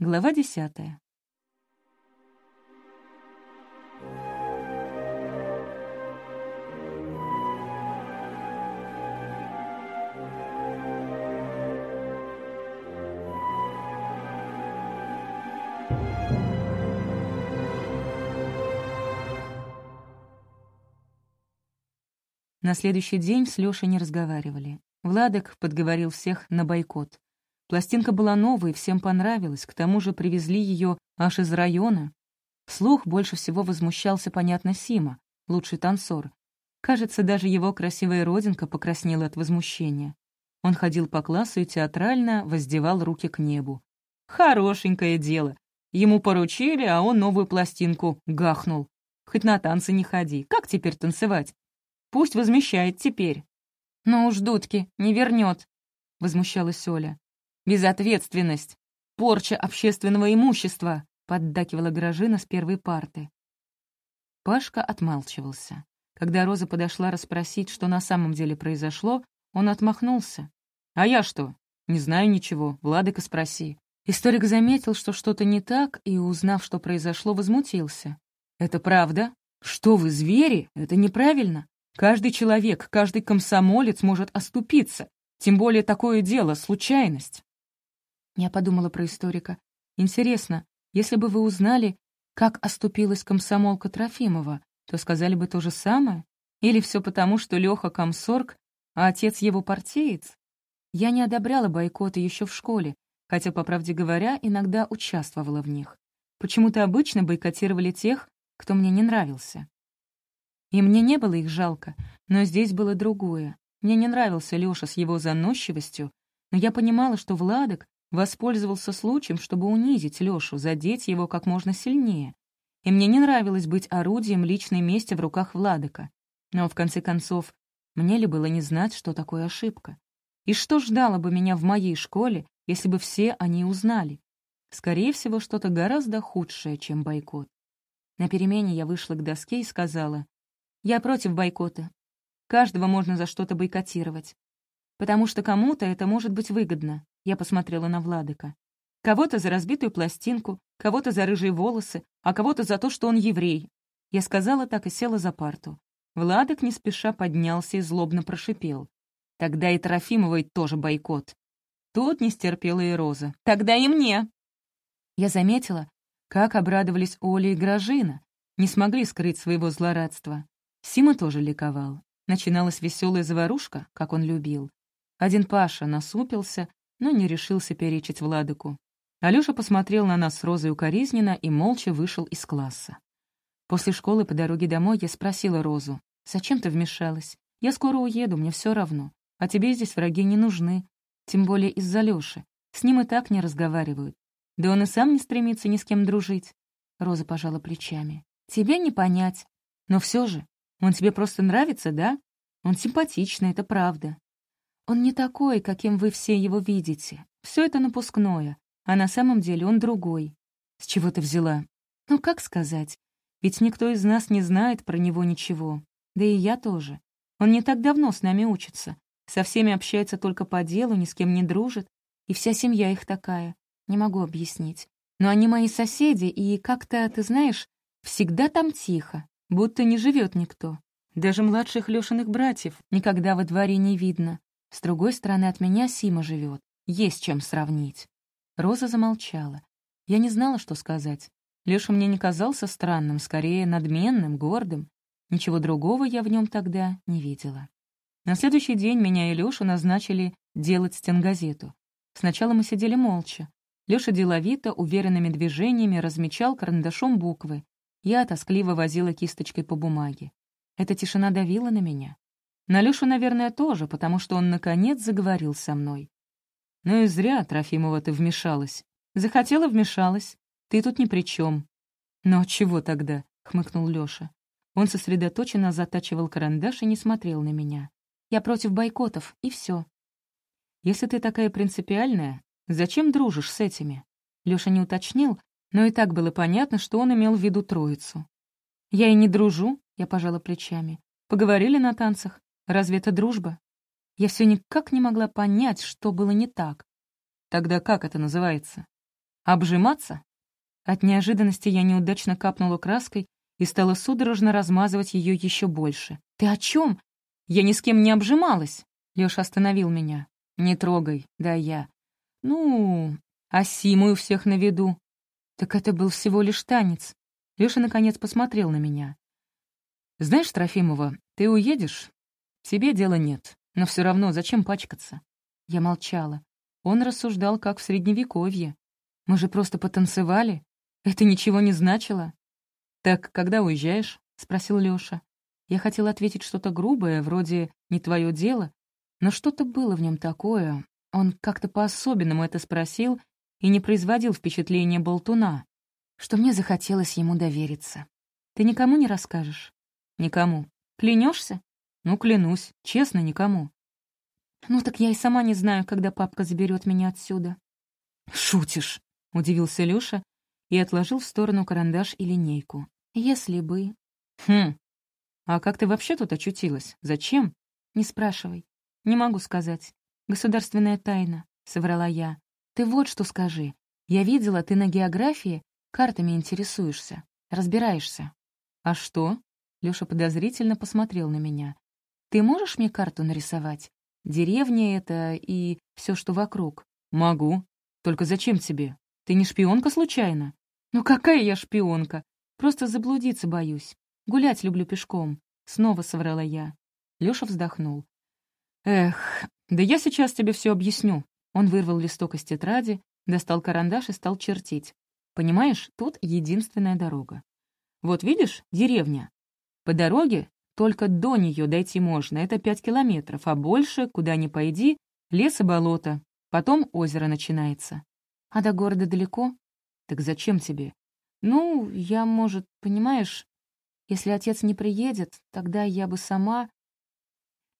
Глава десятая. На следующий день с Лёшей не разговаривали. Владок подговорил всех на бойкот. Пластинка была новой, всем понравилась, к тому же привезли ее аж из района. Вслух больше всего возмущался, понятно, Сима, лучший танцор. Кажется, даже его красивая родинка покраснела от возмущения. Он ходил по классу и театрально воздевал руки к небу. Хорошенькое дело. Ему поручили, а он новую пластинку гахнул. Хоть на танцы не ходи. Как теперь танцевать? Пусть возмещает теперь. «Но уж дудки, не вернет», — возмущалась Оля. «Безответственность, порча общественного имущества», — поддакивала Грожина с первой парты. Пашка отмалчивался. Когда Роза подошла расспросить, что на самом деле произошло, он отмахнулся. «А я что? Не знаю ничего. Владыка спроси». Историк заметил, что что-то не так, и, узнав, что произошло, возмутился. «Это правда? Что вы, звери? Это неправильно. Каждый человек, каждый комсомолец может оступиться. Тем более такое дело — случайность. Я подумала про историка. Интересно, если бы вы узнали, как оступилась комсомолка Трофимова, то сказали бы то же самое? Или все потому, что Леха комсорг, а отец его партиец? Я не одобряла бойкоты еще в школе, хотя, по правде говоря, иногда участвовала в них. Почему-то обычно бойкотировали тех, кто мне не нравился. И мне не было их жалко, но здесь было другое. Мне не нравился Лёша с его заносчивостью, но я понимала, что Владок воспользовался случаем, чтобы унизить Лёшу, задеть его как можно сильнее. И мне не нравилось быть орудием личной мести в руках Владока. Но, в конце концов, мне ли было не знать, что такое ошибка? И что ждало бы меня в моей школе, если бы все они узнали? Скорее всего, что-то гораздо худшее, чем бойкот. На перемене я вышла к доске и сказала, я против бойкота. Каждого можно за что-то бойкотировать. Потому что кому-то это может быть выгодно. Я посмотрела на Владыка. Кого-то за разбитую пластинку, кого-то за рыжие волосы, а кого-то за то, что он еврей. Я сказала так и села за парту. Владык не спеша поднялся и злобно прошипел. Тогда и Трофимовой тоже бойкот. Тут не стерпела и Роза. «Тогда и мне!» Я заметила, как обрадовались Оля и Гражина, не смогли скрыть своего злорадства. Сима тоже ликовал. Начиналась веселая заварушка, как он любил. Один Паша насупился, но не решился перечить Владыку. Алёша посмотрел на нас с Розой укоризненно и молча вышел из класса. После школы по дороге домой я спросила Розу, «Зачем ты вмешалась? Я скоро уеду, мне все равно. А тебе здесь враги не нужны. Тем более из-за Лёши. С ним и так не разговаривают. Да он и сам не стремится ни с кем дружить». Роза пожала плечами. «Тебе не понять. Но все же он тебе просто нравится, да? Он симпатичный, это правда. Он не такой, каким вы все его видите. Все это напускное, а на самом деле он другой. С чего ты взяла? Ну, как сказать? Ведь никто из нас не знает про него ничего. Да и я тоже. Он не так давно с нами учится. Со всеми общается только по делу, ни с кем не дружит. И вся семья их такая. Не могу объяснить. Но они мои соседи, и как-то, ты знаешь, всегда там тихо будто не живет никто. Даже младших Лешиных братьев никогда во дворе не видно. С другой стороны от меня Сима живет. Есть чем сравнить. Роза замолчала. Я не знала, что сказать. Леша мне не казался странным, скорее надменным, гордым. Ничего другого я в нем тогда не видела. На следующий день меня и Лешу назначили делать стенгазету. Сначала мы сидели молча. Леша деловито, уверенными движениями размечал карандашом буквы, я тоскливо возила кисточкой по бумаге. Эта тишина давила на меня. На Лёшу, наверное, тоже, потому что он, наконец, заговорил со мной. «Ну и зря, Трофимова, ты вмешалась. Захотела — вмешалась. Ты тут ни при чем. «Но чего тогда?» — хмыкнул Лёша. Он сосредоточенно затачивал карандаш и не смотрел на меня. «Я против бойкотов, и все. «Если ты такая принципиальная, зачем дружишь с этими?» Лёша не уточнил, но и так было понятно, что он имел в виду троицу. «Я и не дружу», — я пожала плечами. «Поговорили на танцах. Разве это дружба?» Я все никак не могла понять, что было не так. «Тогда как это называется?» Обжиматься? От неожиданности я неудачно капнула краской и стала судорожно размазывать ее еще больше. «Ты о чем? Я ни с кем не обжималась!» Леша остановил меня. «Не трогай, да я». «Ну, а Симу у всех на виду». «Так это был всего лишь танец». Леша наконец посмотрел на меня. «Знаешь, Трофимова, ты уедешь? Тебе дела нет, но все равно зачем пачкаться?» Я молчала. Он рассуждал, как в Средневековье. «Мы же просто потанцевали. Это ничего не значило». «Так когда уезжаешь?» — спросил Лёша. Я хотела ответить что-то грубое, вроде «не твое дело», но что-то было в нем такое. Он как-то по-особенному это спросил и не производил впечатления болтуна, что мне захотелось ему довериться. «Ты никому не расскажешь?» «Никому. Клянешься? «Ну, клянусь, честно, никому». «Ну так я и сама не знаю, когда папка заберет меня отсюда». «Шутишь», — удивился Лёша и отложил в сторону карандаш и линейку. «Если бы...» «Хм, а как ты вообще тут очутилась? Зачем?» «Не спрашивай. Не могу сказать. Государственная тайна», — соврала я. «Ты вот что скажи. Я видела, ты на географии картами интересуешься, разбираешься». «А что?» — Лёша подозрительно посмотрел на меня. «Ты можешь мне карту нарисовать? Деревня это и все, что вокруг?» «Могу. Только зачем тебе? Ты не шпионка случайно?» «Ну какая я шпионка? Просто заблудиться боюсь. Гулять люблю пешком», — снова соврала я. Лёша вздохнул. «Эх, да я сейчас тебе все объясню». Он вырвал листок из тетради, достал карандаш и стал чертить. «Понимаешь, тут единственная дорога. Вот видишь, деревня. По дороге только до нее дойти можно, это пять километров, а больше, куда ни пойди, лес и болото. Потом озеро начинается. А до города далеко? Так зачем тебе? Ну, я, может, понимаешь, если отец не приедет, тогда я бы сама...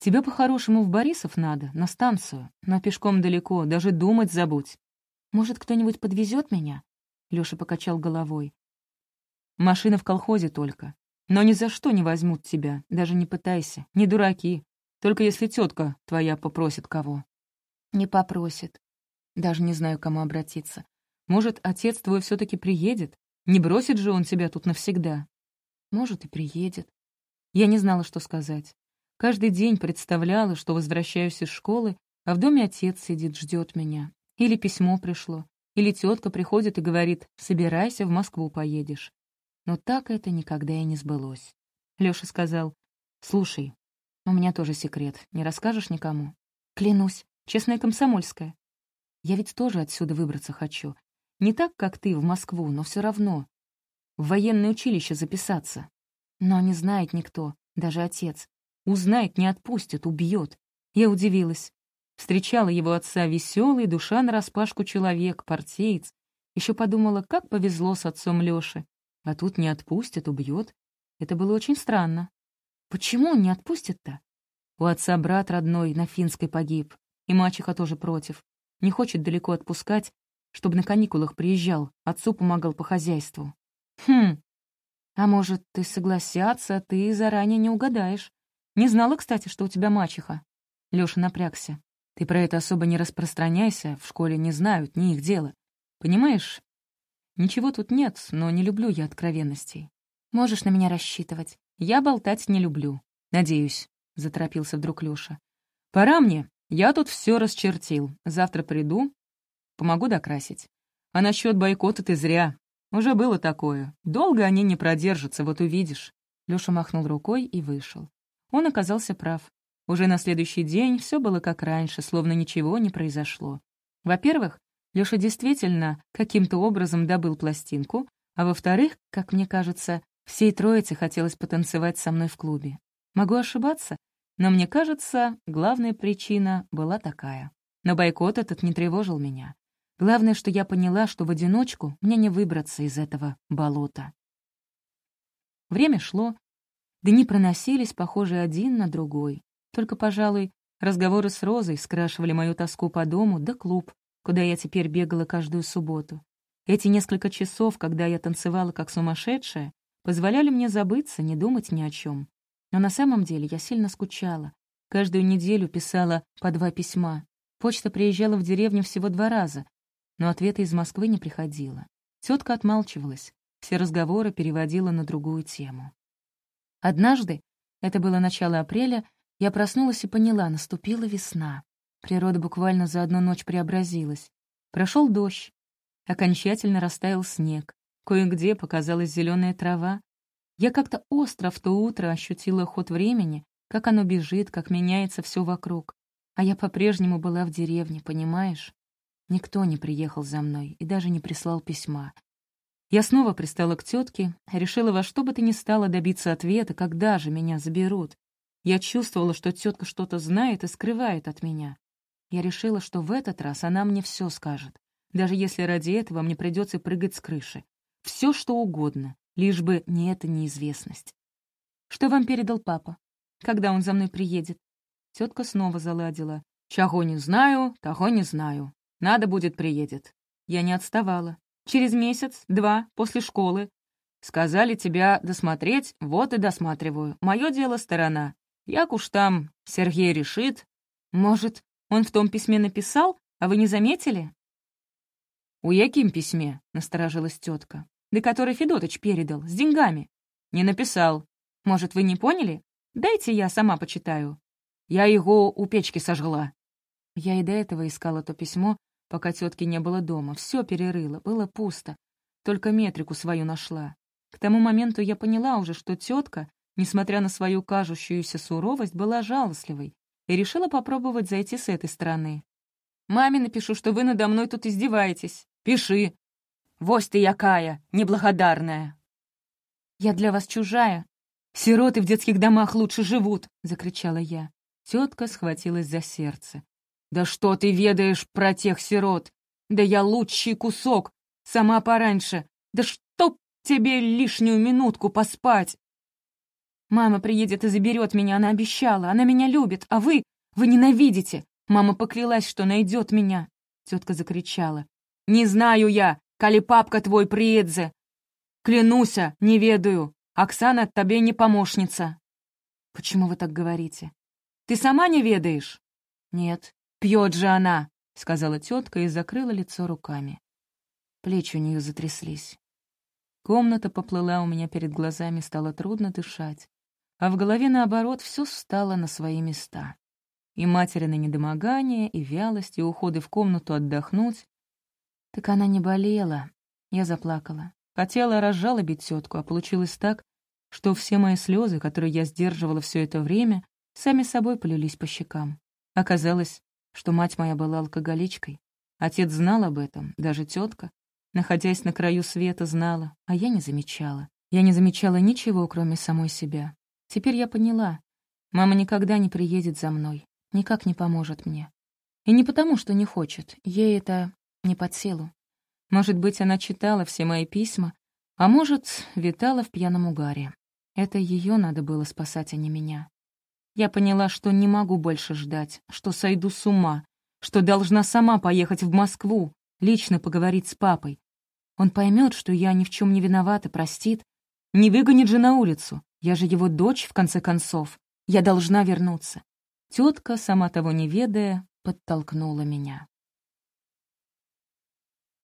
Тебе по-хорошему в Борисов надо, на станцию, но пешком далеко, даже думать забудь. Может, кто-нибудь подвезет меня? Лёша покачал головой. Машина в колхозе только. Но ни за что не возьмут тебя, даже не пытайся, не дураки. Только если тетка твоя попросит кого. Не попросит. Даже не знаю, кому обратиться. Может, отец твой все таки приедет? Не бросит же он тебя тут навсегда. Может, и приедет. Я не знала, что сказать. Каждый день представляла, что возвращаюсь из школы, а в доме отец сидит, ждет меня. Или письмо пришло, или тетка приходит и говорит «собирайся, в Москву поедешь». Но так это никогда и не сбылось. Лёша сказал «Слушай, у меня тоже секрет, не расскажешь никому?» «Клянусь, честная комсомольская. Я ведь тоже отсюда выбраться хочу. Не так, как ты, в Москву, но все равно. В военное училище записаться. Но не знает никто, даже отец. Узнает, не отпустит, убьет. Я удивилась. Встречала его отца веселый, душа нараспашку человек, партиец. Еще подумала, как повезло с отцом Лёши. А тут не отпустит, убьет. Это было очень странно. Почему он не отпустит-то? У отца брат родной на финской погиб, и мачеха тоже против. Не хочет далеко отпускать, чтобы на каникулах приезжал, отцу помогал по хозяйству. Хм, а может, ты согласятся, ты заранее не угадаешь. Не знала, кстати, что у тебя мачеха». Лёша напрягся. «Ты про это особо не распространяйся, в школе не знают, не их дело. Понимаешь? Ничего тут нет, но не люблю я откровенностей. Можешь на меня рассчитывать. Я болтать не люблю. Надеюсь», — заторопился вдруг Лёша. «Пора мне. Я тут все расчертил. Завтра приду, помогу докрасить. А насчет бойкота ты зря. Уже было такое. Долго они не продержатся, вот увидишь». Лёша махнул рукой и вышел. Он оказался прав. Уже на следующий день все было как раньше, словно ничего не произошло. Во-первых, Лёша действительно каким-то образом добыл пластинку, а во-вторых, как мне кажется, всей троице хотелось потанцевать со мной в клубе. Могу ошибаться, но мне кажется, главная причина была такая. Но бойкот этот не тревожил меня. Главное, что я поняла, что в одиночку мне не выбраться из этого болота. Время шло, Дни проносились, похожие один на другой. Только, пожалуй, разговоры с Розой скрашивали мою тоску по дому да клуб, куда я теперь бегала каждую субботу. Эти несколько часов, когда я танцевала как сумасшедшая, позволяли мне забыться, не думать ни о чем. Но на самом деле я сильно скучала. Каждую неделю писала по два письма. Почта приезжала в деревню всего два раза. но ответа из Москвы не приходило. Тетка отмалчивалась, все разговоры переводила на другую тему. Однажды, это было начало апреля, я проснулась и поняла, наступила весна. Природа буквально за одну ночь преобразилась. Прошел дождь, окончательно растаял снег, кое-где показалась зеленая трава. Я как-то остро в то утро ощутила ход времени, как оно бежит, как меняется все вокруг. А я по-прежнему была в деревне, понимаешь? Никто не приехал за мной и даже не прислал письма. Я снова пристала к тетке, решила во что бы то ни стало добиться ответа, когда же меня заберут. Я чувствовала, что тетка что-то знает и скрывает от меня. Я решила, что в этот раз она мне все скажет, даже если ради этого мне придется прыгать с крыши. Все, что угодно, лишь бы не эта неизвестность. «Что вам передал папа? Когда он за мной приедет?» Тетка снова заладила. «Чего не знаю, того не знаю. Надо будет приедет». Я не отставала. Через месяц, два, после школы. Сказали тебя досмотреть, вот и досматриваю. Мое дело сторона. Як уж там Сергей решит. Может, он в том письме написал, а вы не заметили? «У яким письме?» — насторожилась тетка. «Да который Федотыч передал, с деньгами». «Не написал. Может, вы не поняли? Дайте я сама почитаю». «Я его у печки сожгла». Я и до этого искала то письмо, пока тетки не было дома. Все перерыла, было пусто. Только метрику свою нашла. К тому моменту я поняла уже, что тетка, несмотря на свою кажущуюся суровость, была жалостливой и решила попробовать зайти с этой стороны. «Маме напишу, что вы надо мной тут издеваетесь. Пиши. Вось ты якая, неблагодарная!» «Я для вас чужая. Сироты в детских домах лучше живут!» — закричала я. Тетка схватилась за сердце. «Да что ты ведаешь про тех сирот? Да я лучший кусок, сама пораньше. Да чтоб тебе лишнюю минутку поспать!» «Мама приедет и заберет меня, она обещала, она меня любит, а вы, вы ненавидите. Мама поклялась, что найдет меня!» Тетка закричала. «Не знаю я, коли папка твой приедзе. Клянуся, не ведаю. Оксана тебе не помощница». «Почему вы так говорите?» «Ты сама не ведаешь?» «Нет, «Пьет же она!» — сказала тетка и закрыла лицо руками. Плечи у нее затряслись. Комната поплыла у меня перед глазами, стало трудно дышать. А в голове, наоборот, все встало на свои места. И материны недомогание, и вялость, и уходы в комнату отдохнуть. Так она не болела. Я заплакала. Хотела разжалобить тетку, а получилось так, что все мои слезы, которые я сдерживала все это время, сами собой полились по щекам. Оказалось, что мать моя была алкоголичкой. Отец знал об этом, даже тетка, находясь на краю света, знала, а я не замечала. Я не замечала ничего, кроме самой себя. Теперь я поняла. Мама никогда не приедет за мной, никак не поможет мне. И не потому, что не хочет, ей это не под силу. Может быть, она читала все мои письма, а может, витала в пьяном угаре. Это ее надо было спасать, а не меня. Я поняла, что не могу больше ждать, что сойду с ума, что должна сама поехать в Москву, лично поговорить с папой. Он поймет, что я ни в чем не виновата, простит. Не выгонит же на улицу. Я же его дочь, в конце концов. Я должна вернуться. Тетка, сама того не ведая, подтолкнула меня.